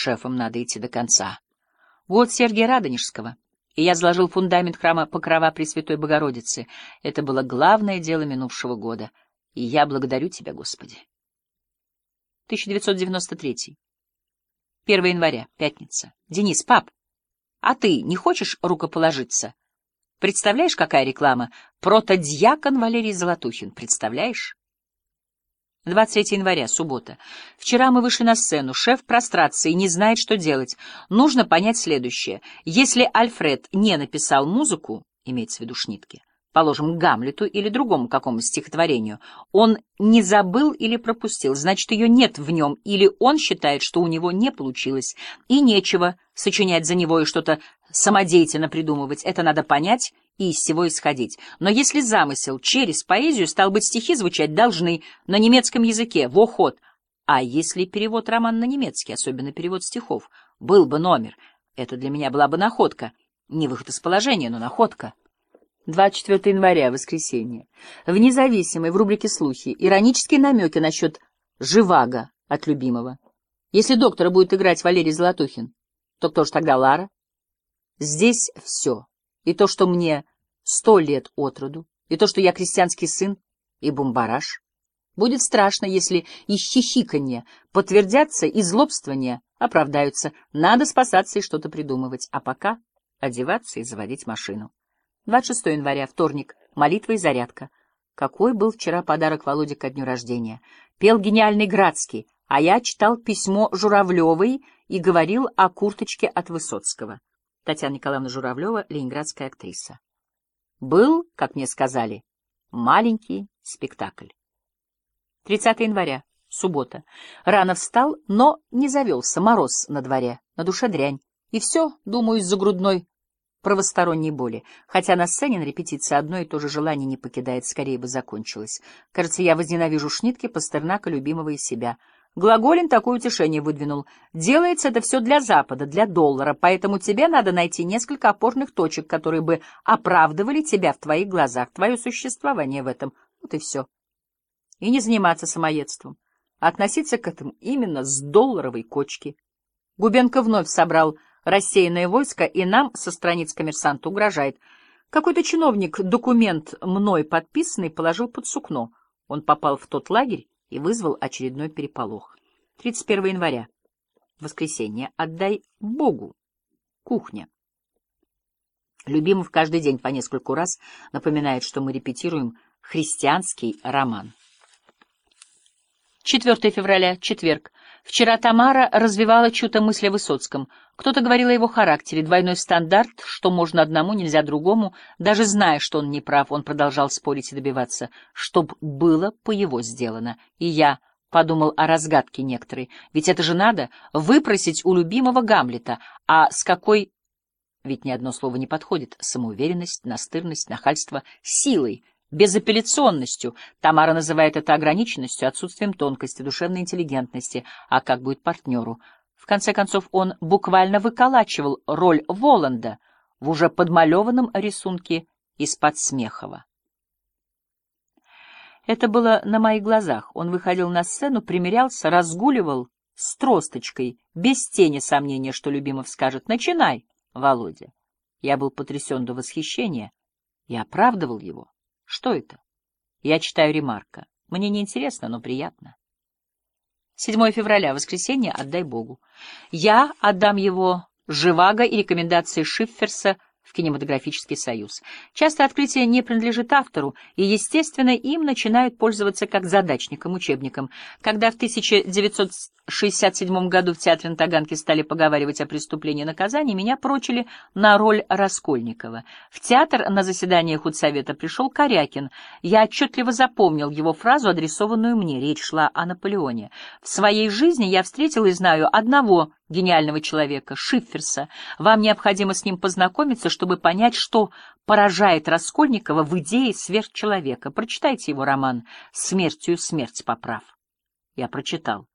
шефом надо идти до конца. Год Сергия Радонежского, и я заложил фундамент храма Покрова Пресвятой Богородицы. Это было главное дело минувшего года, и я благодарю Тебя, Господи. 1993. 1 января, пятница. Денис, пап, а ты не хочешь рукоположиться? Представляешь, какая реклама? Протодьякон Валерий Золотухин, представляешь? 23 января, суббота. Вчера мы вышли на сцену. Шеф прострации не знает, что делать. Нужно понять следующее. Если Альфред не написал музыку, имеется в виду Шнитке, положим, Гамлету или другому какому стихотворению, он не забыл или пропустил, значит, ее нет в нем, или он считает, что у него не получилось, и нечего сочинять за него и что-то самодеятельно придумывать. Это надо понять и из всего исходить. Но если замысел через поэзию, стал быть, стихи звучать должны на немецком языке, в охот. А если перевод роман на немецкий, особенно перевод стихов, был бы номер, это для меня была бы находка. Не выход из положения, но находка. 24 января, воскресенье. В независимой, в рубрике «Слухи» иронические намеки насчет «Живаго» от любимого. Если доктора будет играть Валерий Золотухин, то кто же тогда Лара? Здесь все. И то, что мне сто лет от роду, и то, что я крестьянский сын и бумбараш. Будет страшно, если и хихиканье подтвердятся, и злобствования оправдаются. Надо спасаться и что-то придумывать, а пока одеваться и заводить машину. 26 января, вторник, молитва и зарядка. Какой был вчера подарок Володе ко дню рождения. Пел гениальный Градский, а я читал письмо Журавлевой и говорил о курточке от Высоцкого. Татьяна Николаевна Журавлева, ленинградская актриса. Был, как мне сказали, маленький спектакль. 30 января, суббота. Рано встал, но не завелся, мороз на дворе, на душе дрянь. И все, думаю, из-за грудной правосторонней боли. Хотя на сцене на репетиции одно и то же желание не покидает, скорее бы закончилось. Кажется, я возненавижу Шнитке, Пастернака, любимого и себя — Глаголин такое утешение выдвинул. Делается это все для Запада, для доллара, поэтому тебе надо найти несколько опорных точек, которые бы оправдывали тебя в твоих глазах, твое существование в этом. Вот и все. И не заниматься самоедством, а относиться к этому именно с долларовой кочки. Губенко вновь собрал рассеянное войско и нам со страниц коммерсанта угрожает. Какой-то чиновник документ мной подписанный положил под сукно. Он попал в тот лагерь, и вызвал очередной переполох. 31 января. Воскресенье. Отдай Богу. Кухня. Любимов каждый день по нескольку раз напоминает, что мы репетируем христианский роман. 4 февраля, четверг. Вчера Тамара развивала чью-то мысль о Высоцком. Кто-то говорил о его характере, двойной стандарт, что можно одному, нельзя другому. Даже зная, что он не прав, он продолжал спорить и добиваться, чтоб было по его сделано. И я подумал о разгадке некоторой. Ведь это же надо выпросить у любимого Гамлета. А с какой... Ведь ни одно слово не подходит. Самоуверенность, настырность, нахальство, силой — безапелляционностью. Тамара называет это ограниченностью, отсутствием тонкости, душевной интеллигентности. А как будет партнеру? В конце концов, он буквально выколачивал роль Воланда в уже подмалеванном рисунке из-под Смехова. Это было на моих глазах. Он выходил на сцену, примерялся, разгуливал с тросточкой, без тени сомнения, что Любимов скажет «Начинай, Володя». Я был потрясен до восхищения и оправдывал его. Что это? Я читаю ремарка. Мне не интересно, но приятно. 7 февраля, воскресенье, отдай Богу. Я отдам его Живаго и рекомендации Шифферса в кинематографический союз. Часто открытие не принадлежит автору, и, естественно, им начинают пользоваться как задачником, учебником. Когда в 1967 году в театре на Таганке стали поговаривать о преступлении и наказании, меня прочили на роль Раскольникова. В театр на заседание худсовета пришел Корякин. Я отчетливо запомнил его фразу, адресованную мне. Речь шла о Наполеоне. В своей жизни я встретил и знаю одного гениального человека, Шифферса. Вам необходимо с ним познакомиться, чтобы понять, что поражает Раскольникова в идее сверхчеловека. Прочитайте его роман «Смертью смерть поправ». Я прочитал.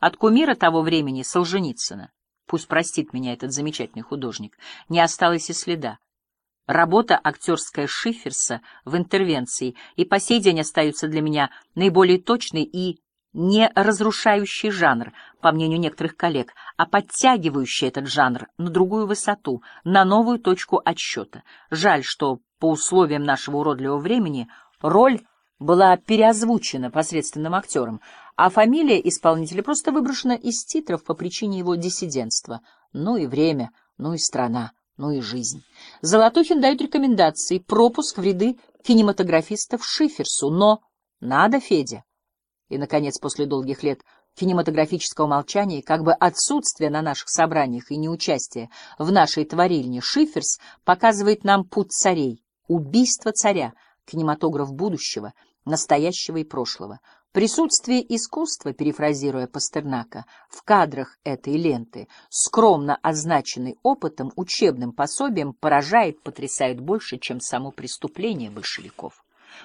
От кумира того времени, Солженицына, пусть простит меня этот замечательный художник, не осталось и следа. Работа актерская Шиферса в интервенции и по сей день остается для меня наиболее точной и не разрушающий жанр, по мнению некоторых коллег, а подтягивающий этот жанр на другую высоту, на новую точку отсчета. Жаль, что по условиям нашего уродливого времени роль была переозвучена посредственным актером, а фамилия исполнителя просто выброшена из титров по причине его диссидентства. Ну и время, ну и страна, ну и жизнь. Золотухин дает рекомендации, пропуск в ряды кинематографистов Шиферсу, но надо, Федя. И, наконец, после долгих лет кинематографического молчания, как бы отсутствия на наших собраниях и неучастия в нашей творильне, Шиферс показывает нам путь царей, убийство царя, кинематограф будущего, настоящего и прошлого. Присутствие искусства, перефразируя Пастернака, в кадрах этой ленты, скромно означенный опытом, учебным пособием, поражает, потрясает больше, чем само преступление большевиков.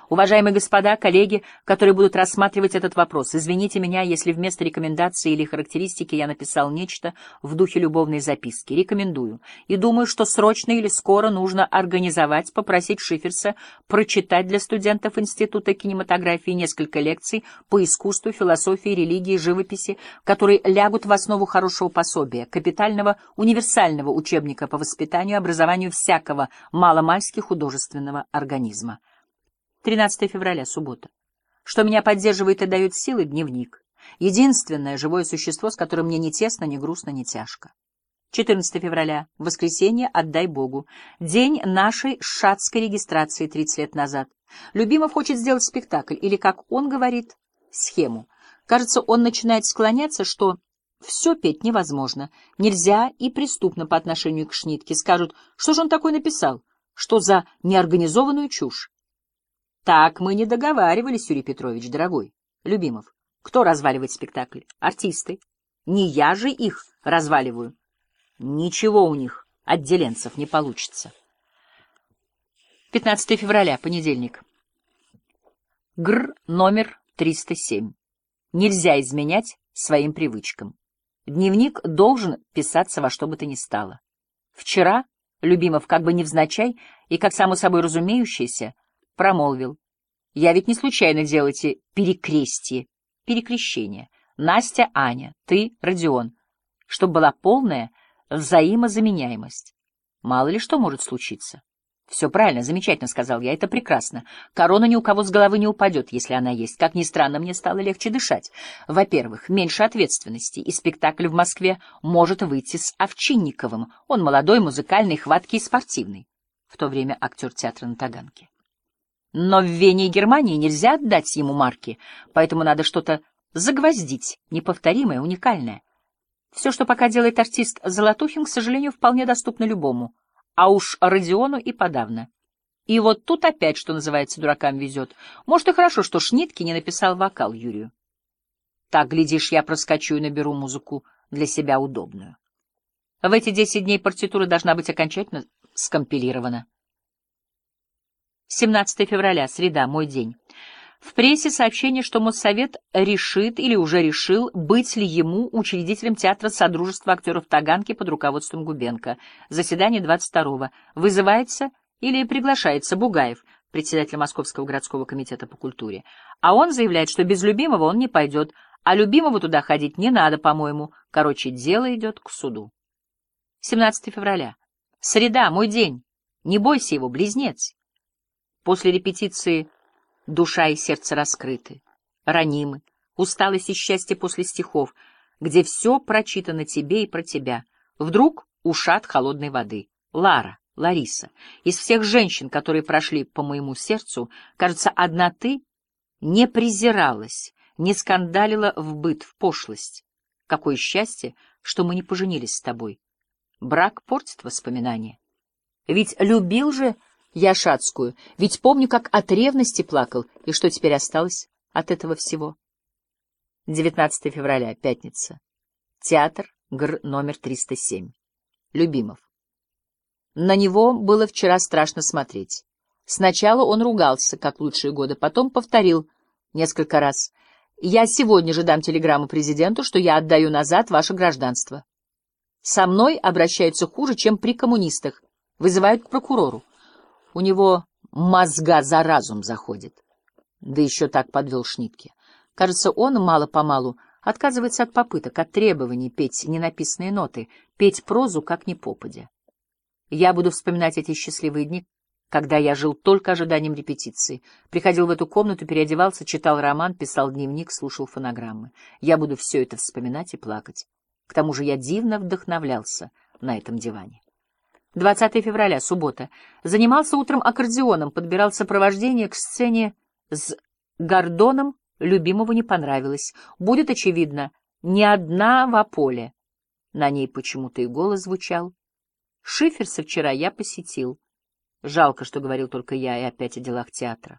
Уважаемые господа, коллеги, которые будут рассматривать этот вопрос, извините меня, если вместо рекомендации или характеристики я написал нечто в духе любовной записки. Рекомендую. И думаю, что срочно или скоро нужно организовать, попросить Шиферса прочитать для студентов Института кинематографии несколько лекций по искусству, философии, религии, живописи, которые лягут в основу хорошего пособия, капитального универсального учебника по воспитанию и образованию всякого маломальски художественного организма. 13 февраля, суббота. Что меня поддерживает и дает силы — дневник. Единственное живое существо, с которым мне не тесно, не грустно, не тяжко. 14 февраля, воскресенье, отдай Богу. День нашей шатской регистрации 30 лет назад. Любимов хочет сделать спектакль, или, как он говорит, схему. Кажется, он начинает склоняться, что все петь невозможно, нельзя и преступно по отношению к Шнитке. Скажут, что же он такой написал, что за неорганизованную чушь. Так мы не договаривались, Юрий Петрович, дорогой. Любимов, кто разваливает спектакль? Артисты. Не я же их разваливаю. Ничего у них, отделенцев, не получится. 15 февраля, понедельник. Гр номер 307. Нельзя изменять своим привычкам. Дневник должен писаться во что бы то ни стало. Вчера Любимов как бы невзначай и, как само собой разумеющееся, промолвил. «Я ведь не случайно делал эти перекрестие, перекрещение. Настя, Аня, ты, Родион, чтобы была полная взаимозаменяемость. Мало ли что может случиться». «Все правильно, замечательно», — сказал я, — «это прекрасно. Корона ни у кого с головы не упадет, если она есть. Как ни странно, мне стало легче дышать. Во-первых, меньше ответственности, и спектакль в Москве может выйти с Овчинниковым. Он молодой, музыкальный, хваткий и спортивный. В то время актер театра на Таганке. Но в Вене и Германии нельзя отдать ему марки, поэтому надо что-то загвоздить, неповторимое, уникальное. Все, что пока делает артист Золотухин, к сожалению, вполне доступно любому, а уж Родиону и подавно. И вот тут опять, что называется, дуракам везет. Может, и хорошо, что Шнитки не написал вокал Юрию. Так, глядишь, я проскочу и наберу музыку для себя удобную. В эти десять дней партитура должна быть окончательно скомпилирована. 17 февраля, среда, мой день. В прессе сообщение, что Моссовет решит или уже решил, быть ли ему учредителем театра Содружества актеров Таганки под руководством Губенко. Заседание 22-го. Вызывается или приглашается Бугаев, председатель Московского городского комитета по культуре. А он заявляет, что без любимого он не пойдет, а любимого туда ходить не надо, по-моему. Короче, дело идет к суду. 17 февраля. Среда, мой день. Не бойся его, близнец. После репетиции душа и сердце раскрыты, ранимы, усталость и счастье после стихов, где все прочитано тебе и про тебя. Вдруг ушат холодной воды. Лара, Лариса, из всех женщин, которые прошли по моему сердцу, кажется, одна ты не презиралась, не скандалила в быт, в пошлость. Какое счастье, что мы не поженились с тобой. Брак портит воспоминания. Ведь любил же я Шацкую, ведь помню, как от ревности плакал, и что теперь осталось от этого всего. 19 февраля, пятница. Театр, ГР номер 307. Любимов. На него было вчера страшно смотреть. Сначала он ругался, как лучшие годы, потом повторил несколько раз. «Я сегодня же дам телеграмму президенту, что я отдаю назад ваше гражданство. Со мной обращаются хуже, чем при коммунистах, вызывают к прокурору. У него мозга за разум заходит. Да еще так подвел Шнитке. Кажется, он мало-помалу отказывается от попыток, от требований петь ненаписанные ноты, петь прозу как ни попадя. Я буду вспоминать эти счастливые дни, когда я жил только ожиданием репетиции. Приходил в эту комнату, переодевался, читал роман, писал дневник, слушал фонограммы. Я буду все это вспоминать и плакать. К тому же я дивно вдохновлялся на этом диване. 20 февраля, суббота. Занимался утром аккордеоном, подбирал сопровождение к сцене с Гордоном, любимого не понравилось. Будет, очевидно, не одна в Аполе. На ней почему-то и голос звучал. Шиферса вчера я посетил. Жалко, что говорил только я и опять о делах театра.